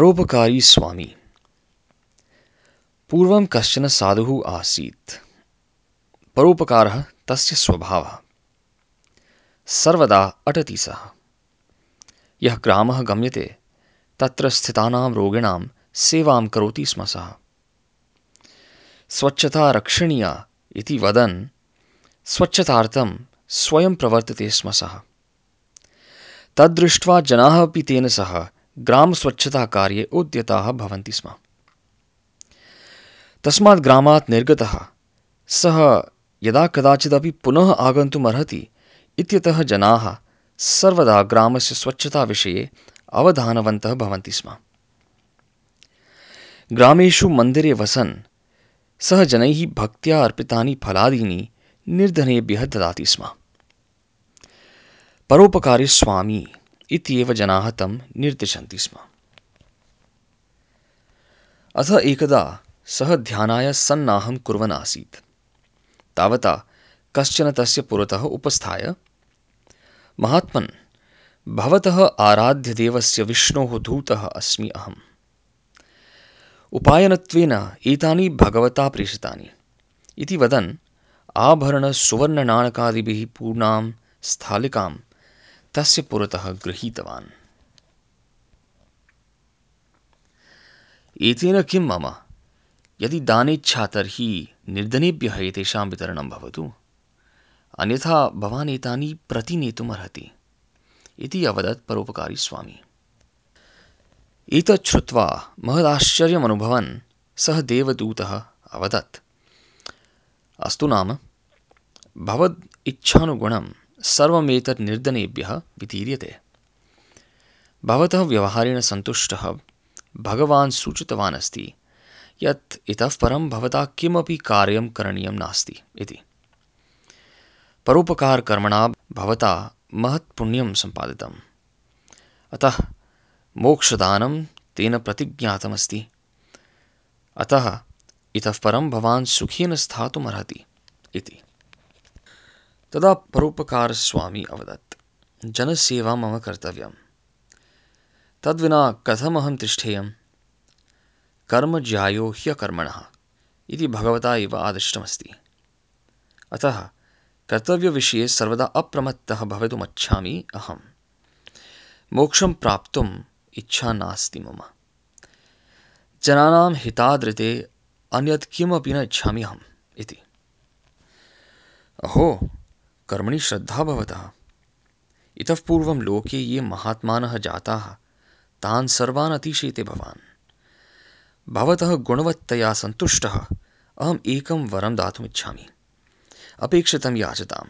परोपकारी स्वामी। पूर्वं कश्चन साधुः आसीत्। परोपकारः तस्य स्वभावः। सर्वदा अटति सः। यः ग्रामः गम्यते, तत्र स्थितानां रोगिणां सेवां करोति स्म सः। स्वच्छता रक्षणीया इति वदन्, स्वच्छतार्थं स्वयं प्रवर्तते स्म सः। तद्दृष्ट्वा जनाः अपि तेन सह ग्रामस्वच्छताकार्ये उद्यताः भवन्ति स्म। तस्मात् ग्रामात् निर्गतः। सः यदा कदाचिदपि पुनः आगन्तुम् अर्हति इत्यतः जनाः सर्वदा ग्रामस्य स्वच्छताविषये अवधानवन्तः भवन्ति स्म। ग्रामेषु मन्दिरे वसन् सः जनैः भक्त्या अर्पितानि फलादीनि निर्धनेभ्यः ददाति स्म। परोपकारी स्वामी इत्येव जनाः तं निर्दिशन्ति स्म। अथ एकदा सः ध्यानाय सन्नाहं कुर्वन् आसीत्। तावता कश्चन तस्य पुरतः उपस्थाय, महात्मन्, भवतः आराध्यदेवस्य विष्णोः दूतः अस्मि अहम्। उपायनत्वेन एतानि भगवता प्रेषितानि। इति वदन्, आभरणसुवर्णनाणकादिभिः पूर्णां, स्थालिकां तस्य पुरतः गृहीतवान्। एतेन किं मम? यदि दानेच्छा तर्हि निर्धनेभ्यः एतेषां वितरणं भवतु। अन्यथा भवान् एतानि प्रतिनेतुमर्हति। इति अवदत् परोपकारी स्वामी। एतत् श्रुत्वा महदाश्चर्यमनुभवन् सः देवदूतः अवदत्, अस्तु नाम, भवद् इच्छानुगुणं सर्वमेतत् निर्धनेभ्यः वितीर्यते। भवतः व्यवहारेण सन्तुष्टः, भगवान् सूचितवान् अस्ति यत् इतः परं भवता किमपि कार्यं करणीयं नास्ति इति। परोपकारकर्मणा भवता महत्पुण्यं सम्पादितम्। अतः मोक्षदानं तेन प्रतिज्ञातमस्ति। अतः इतः परं भवान् सुखेन स्थातुमर्हति इति। तदा परोपकारस्वामी अवदत्। जनसेवा मम कर्तव्यं तद्विना कथमहं तिष्ठेयं कर्म ज्यायो ह्यकर्मणः इति भगवता एव आदिष्टमस्ति। अतः कर्तव्यविषये सर्वदा अप्रमत्तः भवितुमच्छामि अहम्। मोक्षं प्राप्तुम् इच्छा नास्ति मम। जनानां हितादृते अन्यत् किमपि न इच्छामि अहम् इति। अहो कर्मणि श्रद्धा भवतः। इतः पूर्वं लोके ये महात्मानः जाताः, तान् सर्वान् अतिशयते भवान्। भवतः गुणवत्तया सन्तुष्टः, अहम् एकं वरं दातुमिच्छामि। अपेक्षितं याचताम्,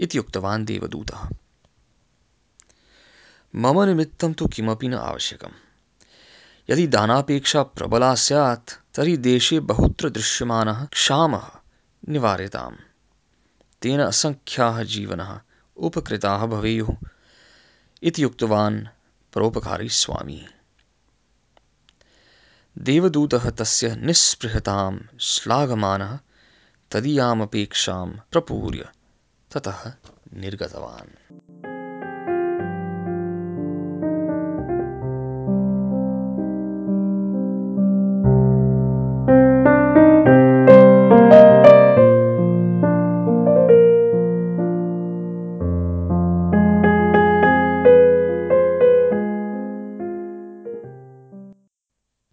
इति उक्तवान् देवदूतः। मम निमित्तं तु किमपि न आवश्यकम्। यदि दानापेक्षा प्रबला स्यात्, तर्हि देशे बहुत्र दृश्यमानः क्षामः निवार्यताम् तेन असङ्ख्याः जीवनः उपकृताः भवेयुः इति उक्तवान् परोपकारी स्वामी। देवदूतः तस्य निःस्पृहतां श्लाघमानः तदीयामपेक्षां प्रपूर्य ततः निर्गतवान्।